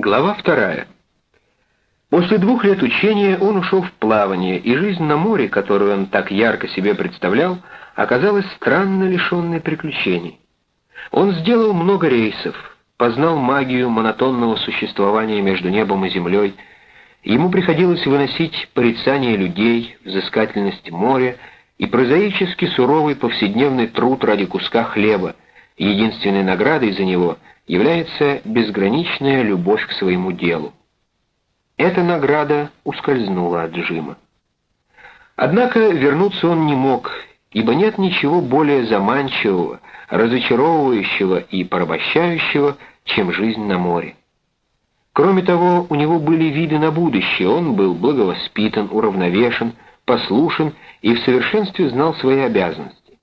Глава вторая. После двух лет учения он ушел в плавание, и жизнь на море, которую он так ярко себе представлял, оказалась странно лишенной приключений. Он сделал много рейсов, познал магию монотонного существования между небом и землей, ему приходилось выносить порицание людей, взыскательность моря и прозаически суровый повседневный труд ради куска хлеба, единственной наградой за него — является безграничная любовь к своему делу. Эта награда ускользнула от Джима. Однако вернуться он не мог, ибо нет ничего более заманчивого, разочаровывающего и порабощающего, чем жизнь на море. Кроме того, у него были виды на будущее, он был благовоспитан, уравновешен, послушен и в совершенстве знал свои обязанности.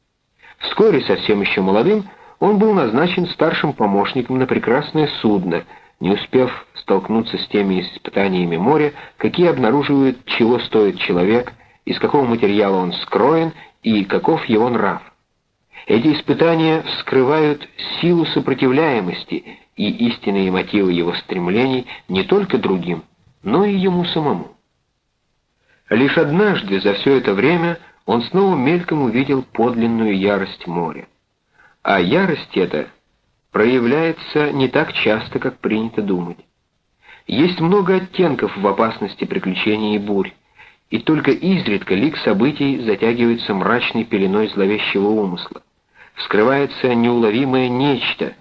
Вскоре, совсем еще молодым, он был назначен старшим помощником на прекрасное судно, не успев столкнуться с теми испытаниями моря, какие обнаруживают, чего стоит человек, из какого материала он скроен и каков его нрав. Эти испытания вскрывают силу сопротивляемости и истинные мотивы его стремлений не только другим, но и ему самому. Лишь однажды за все это время он снова мельком увидел подлинную ярость моря. А ярость эта проявляется не так часто, как принято думать. Есть много оттенков в опасности приключений и бурь, и только изредка лик событий затягивается мрачной пеленой зловещего умысла. Вскрывается неуловимое нечто,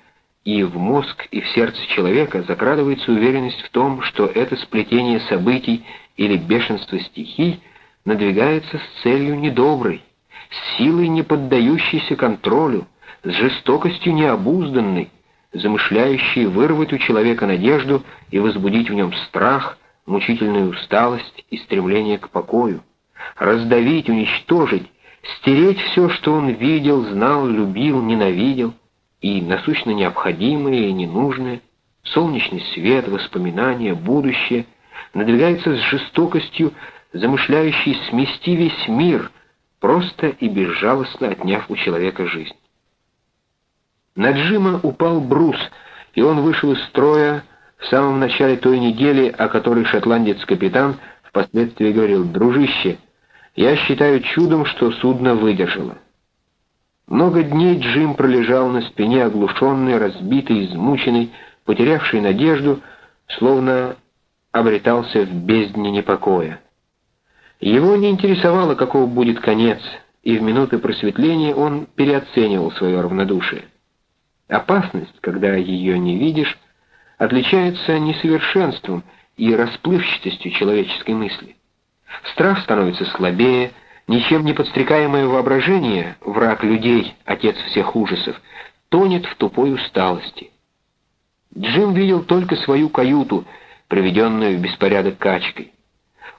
и в мозг и в сердце человека закрадывается уверенность в том, что это сплетение событий или бешенство стихий надвигается с целью недоброй, с силой, не поддающейся контролю, жестокостью необузданной, замышляющей вырвать у человека надежду и возбудить в нем страх, мучительную усталость и стремление к покою, раздавить, уничтожить, стереть все, что он видел, знал, любил, ненавидел, и насущно необходимое и ненужное, солнечный свет, воспоминания, будущее, надвигается с жестокостью, замышляющей смести весь мир, просто и безжалостно отняв у человека жизнь. На Джима упал брус, и он вышел из строя в самом начале той недели, о которой шотландец-капитан впоследствии говорил «Дружище, я считаю чудом, что судно выдержало». Много дней Джим пролежал на спине, оглушенный, разбитый, измученный, потерявший надежду, словно обретался в бездне непокоя. Его не интересовало, каков будет конец, и в минуты просветления он переоценивал свое равнодушие. Опасность, когда ее не видишь, отличается несовершенством и расплывчатостью человеческой мысли. Страх становится слабее, ничем не подстрекаемое воображение, враг людей, отец всех ужасов, тонет в тупой усталости. Джим видел только свою каюту, приведенную в беспорядок качкой.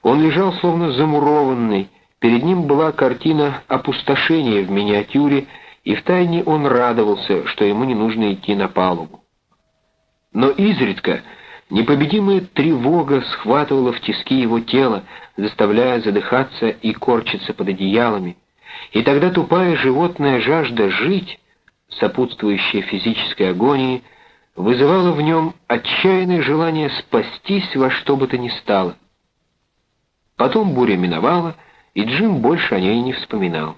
Он лежал словно замурованный, перед ним была картина опустошения в миниатюре, и втайне он радовался, что ему не нужно идти на палубу. Но изредка непобедимая тревога схватывала в тиски его тело, заставляя задыхаться и корчиться под одеялами, и тогда тупая животная жажда жить, сопутствующая физической агонии, вызывала в нем отчаянное желание спастись во что бы то ни стало. Потом буря миновала, и Джим больше о ней не вспоминал.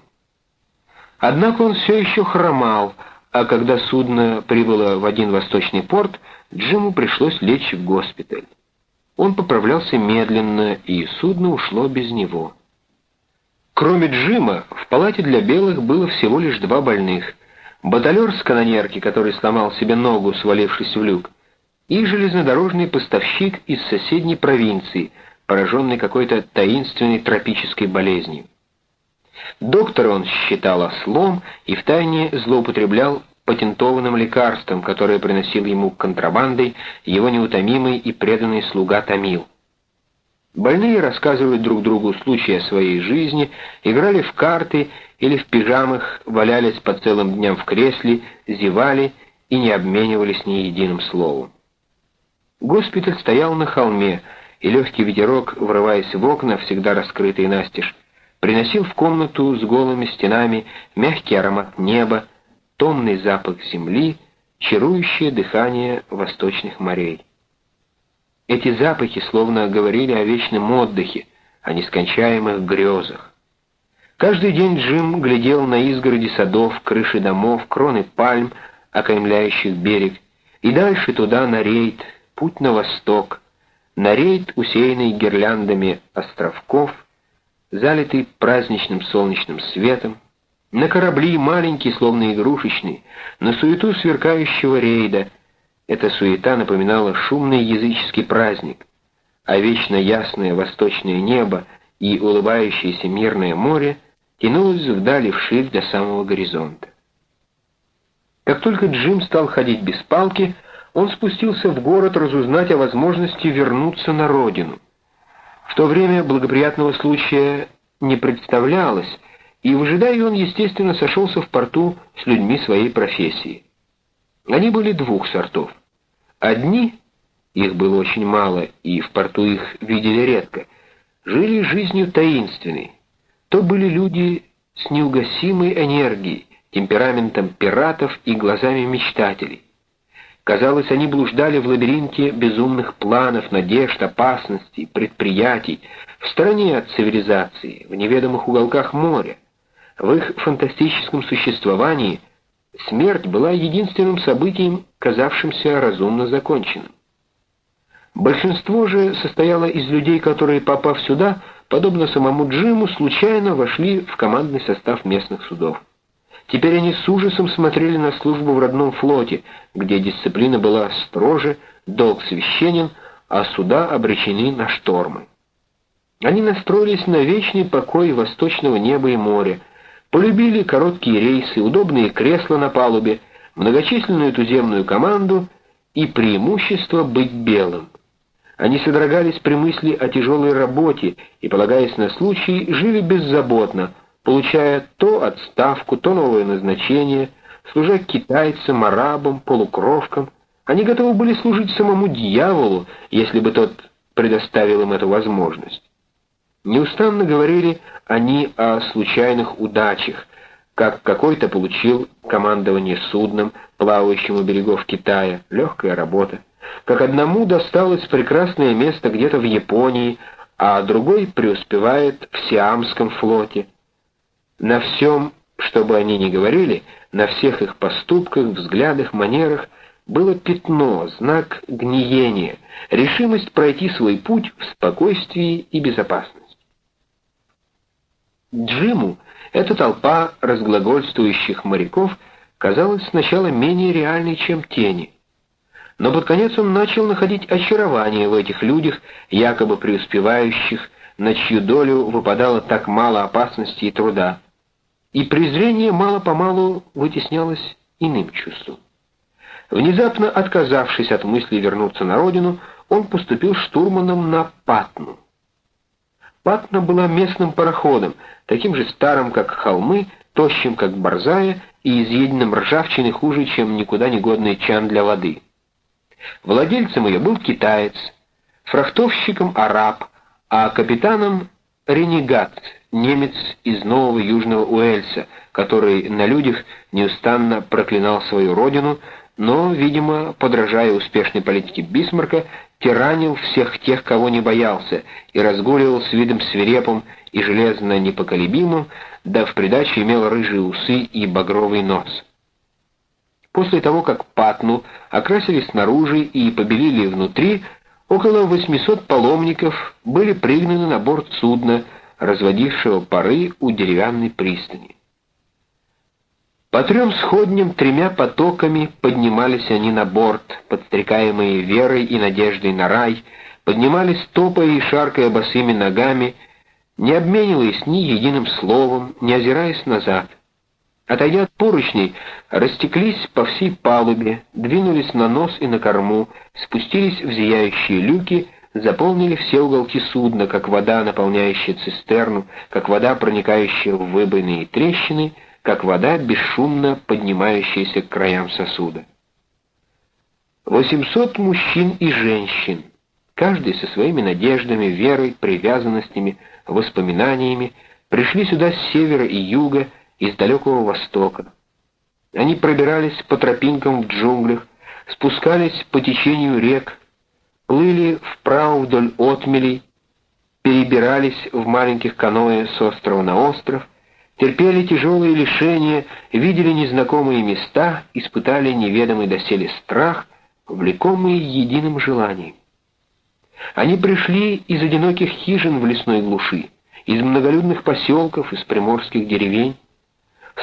Однако он все еще хромал, а когда судно прибыло в один восточный порт, Джиму пришлось лечь в госпиталь. Он поправлялся медленно, и судно ушло без него. Кроме Джима, в палате для белых было всего лишь два больных. Баталер с канонерки, который сломал себе ногу, свалившись в люк, и железнодорожный поставщик из соседней провинции, пораженный какой-то таинственной тропической болезнью. Доктора он считал ослом и втайне злоупотреблял патентованным лекарством, которое приносил ему контрабандой его неутомимый и преданный слуга Томил. Больные рассказывают друг другу случаи о своей жизни, играли в карты или в пижамах, валялись по целым дням в кресле, зевали и не обменивались ни единым словом. Госпиталь стоял на холме, и легкий ветерок, врываясь в окна, всегда раскрытые настежь, приносил в комнату с голыми стенами мягкий аромат неба, томный запах земли, чарующее дыхание восточных морей. Эти запахи словно говорили о вечном отдыхе, о нескончаемых грезах. Каждый день Джим глядел на изгороди садов, крыши домов, кроны пальм, окаймляющих берег, и дальше туда на рейд, путь на восток, на рейд, усеянный гирляндами островков, залитый праздничным солнечным светом, на корабли маленькие, словно игрушечные, на суету сверкающего рейда. Эта суета напоминала шумный языческий праздник, а вечно ясное восточное небо и улыбающееся мирное море тянулось вдали вширь до самого горизонта. Как только Джим стал ходить без палки, он спустился в город разузнать о возможности вернуться на родину. В то время благоприятного случая не представлялось, и, выжидая, он, естественно, сошелся в порту с людьми своей профессии. Они были двух сортов. Одни, их было очень мало, и в порту их видели редко, жили жизнью таинственной. То были люди с неугасимой энергией, темпераментом пиратов и глазами мечтателей. Казалось, они блуждали в лабиринте безумных планов, надежд, опасностей, предприятий, в стороне от цивилизации, в неведомых уголках моря. В их фантастическом существовании смерть была единственным событием, казавшимся разумно законченным. Большинство же состояло из людей, которые, попав сюда, подобно самому Джиму, случайно вошли в командный состав местных судов. Теперь они с ужасом смотрели на службу в родном флоте, где дисциплина была строже, долг священен, а суда обречены на штормы. Они настроились на вечный покой восточного неба и моря, полюбили короткие рейсы, удобные кресла на палубе, многочисленную туземную команду и преимущество быть белым. Они содрогались при мысли о тяжелой работе и, полагаясь на случай, жили беззаботно, получая то отставку, то новое назначение, служа китайцам, арабам, полукровкам. Они готовы были служить самому дьяволу, если бы тот предоставил им эту возможность. Неустанно говорили они о случайных удачах, как какой-то получил командование судном, плавающим у берегов Китая, легкая работа, как одному досталось прекрасное место где-то в Японии, а другой преуспевает в Сиамском флоте. На всем, что бы они ни говорили, на всех их поступках, взглядах, манерах было пятно, знак гниения, решимость пройти свой путь в спокойствии и безопасности. Джиму эта толпа разглагольствующих моряков казалась сначала менее реальной, чем тени. Но под конец он начал находить очарование в этих людях, якобы преуспевающих, на чью долю выпадало так мало опасности и труда и презрение мало-помалу вытеснялось иным чувством. Внезапно отказавшись от мысли вернуться на родину, он поступил штурманом на Патну. Патна была местным пароходом, таким же старым, как холмы, тощим, как борзая, и изъеденным ржавчиной хуже, чем никуда не годный чан для воды. Владельцем ее был китаец, фрахтовщиком араб, а капитаном ренегат, немец из Нового Южного Уэльса, который на людях неустанно проклинал свою родину, но, видимо, подражая успешной политике Бисмарка, тиранил всех тех, кого не боялся, и разгуливал с видом свирепым и железно непоколебимым, да в придачу имел рыжие усы и багровый нос. После того, как Патну окрасили снаружи и побелили внутри, Около 800 паломников были пригнаны на борт судна, разводившего пары у деревянной пристани. По трем сходням тремя потоками поднимались они на борт, подстрекаемые верой и надеждой на рай, поднимались топая и шаркая босыми ногами, не обмениваясь ни единым словом, не озираясь назад. Отойдя от поручней, растеклись по всей палубе, двинулись на нос и на корму, спустились в зияющие люки, заполнили все уголки судна, как вода, наполняющая цистерну, как вода, проникающая в выбойные трещины, как вода, бесшумно поднимающаяся к краям сосуда. Восемьсот мужчин и женщин, каждый со своими надеждами, верой, привязанностями, воспоминаниями, пришли сюда с севера и юга, из далекого востока. Они пробирались по тропинкам в джунглях, спускались по течению рек, плыли вправо вдоль отмелей, перебирались в маленьких каноэ с острова на остров, терпели тяжелые лишения, видели незнакомые места, испытали неведомый доселе страх, влекомые единым желанием. Они пришли из одиноких хижин в лесной глуши, из многолюдных поселков, из приморских деревень.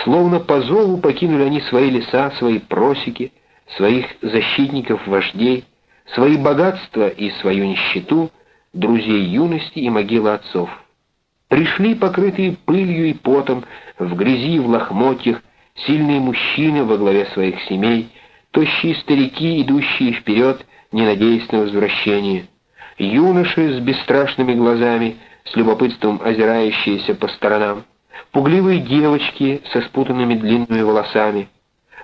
Словно по зову покинули они свои леса, свои просеки, своих защитников-вождей, свои богатства и свою нищету, друзей юности и могилы отцов. Пришли, покрытые пылью и потом, в грязи в лохмотьях, сильные мужчины во главе своих семей, тощие старики, идущие вперед, не надеясь на возвращение, юноши с бесстрашными глазами, с любопытством озирающиеся по сторонам, пугливые девочки со спутанными длинными волосами,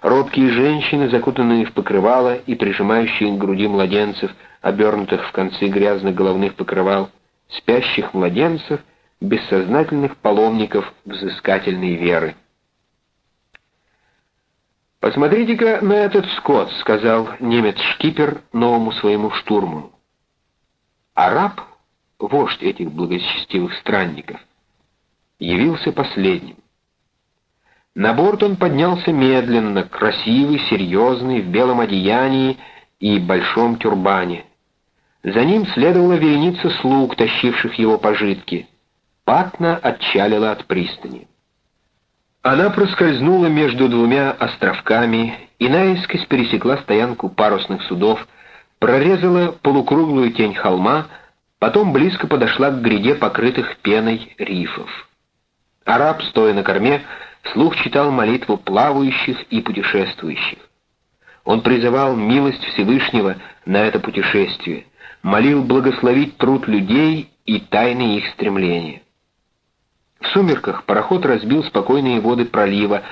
робкие женщины, закутанные в покрывало и прижимающие к груди младенцев, обернутых в концы грязных головных покрывал, спящих младенцев, бессознательных паломников взыскательной веры. «Посмотрите-ка на этот скот», — сказал немец-шкипер новому своему штурму. Араб, вождь этих благочестивых странников, явился последним. На борт он поднялся медленно, красивый, серьезный, в белом одеянии и большом тюрбане. За ним следовала вереница слуг, тащивших его пожитки. Патна отчалила от пристани. Она проскользнула между двумя островками и наискось пересекла стоянку парусных судов, прорезала полукруглую тень холма, потом близко подошла к гряде покрытых пеной рифов. Араб, стоя на корме, вслух читал молитву плавающих и путешествующих. Он призывал милость Всевышнего на это путешествие, молил благословить труд людей и тайны их стремления. В сумерках пароход разбил спокойные воды пролива,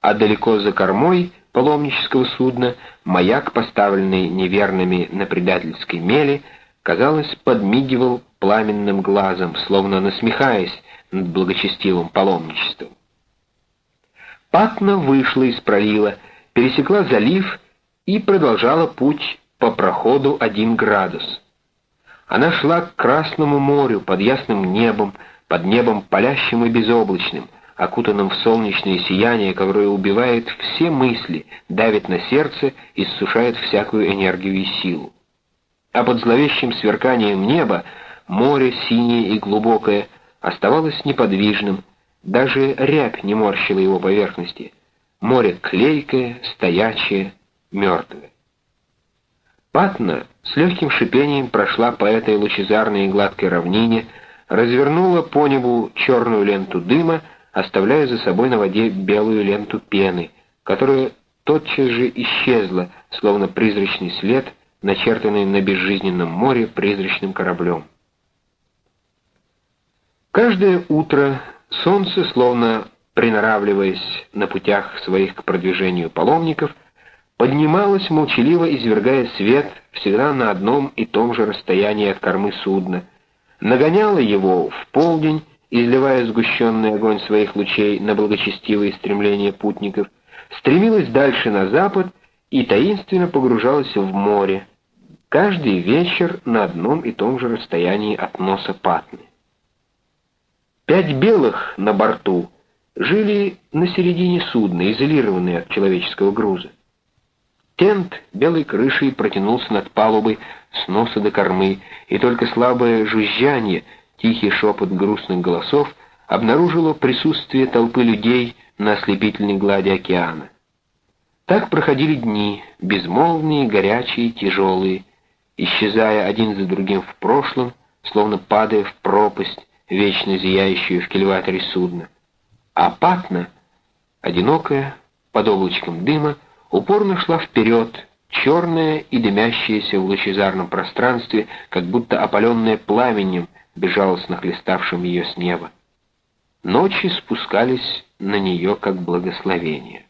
а далеко за кормой паломнического судна маяк, поставленный неверными на предательской мели, казалось, подмигивал пламенным глазом, словно насмехаясь над благочестивым паломничеством. Патна вышла из пролива, пересекла залив и продолжала путь по проходу один градус. Она шла к Красному морю под ясным небом, под небом палящим и безоблачным, окутанным в солнечное сияние, которое убивает все мысли, давит на сердце и иссушает всякую энергию и силу. А под зловещим сверканием неба море синее и глубокое оставалось неподвижным, даже рябь не морщила его поверхности. Море клейкое, стоячее, мертвое. Патна с легким шипением прошла по этой лучезарной и гладкой равнине, развернула по небу черную ленту дыма, оставляя за собой на воде белую ленту пены, которая тотчас же исчезла, словно призрачный след, начертанный на безжизненном море призрачным кораблем. Каждое утро солнце, словно приноравливаясь на путях своих к продвижению паломников, поднималось молчаливо, извергая свет всегда на одном и том же расстоянии от кормы судна, нагоняло его в полдень, изливая сгущенный огонь своих лучей на благочестивые стремления путников, стремилась дальше на запад и таинственно погружалась в море, каждый вечер на одном и том же расстоянии от носа Патны. Пять белых на борту жили на середине судна, изолированные от человеческого груза. Тент белой крышей протянулся над палубой с носа до кормы, и только слабое жужжание, тихий шепот грустных голосов обнаружило присутствие толпы людей на ослепительной глади океана. Так проходили дни, безмолвные, горячие, тяжелые, исчезая один за другим в прошлом, словно падая в пропасть, вечно зияющую в кильваторе судна. А Патна, одинокая, под облачком дыма, упорно шла вперед, черная и дымящаяся в лучезарном пространстве, как будто опаленная пламенем, безжалостно хлеставшим ее с неба. Ночи спускались на нее как благословение.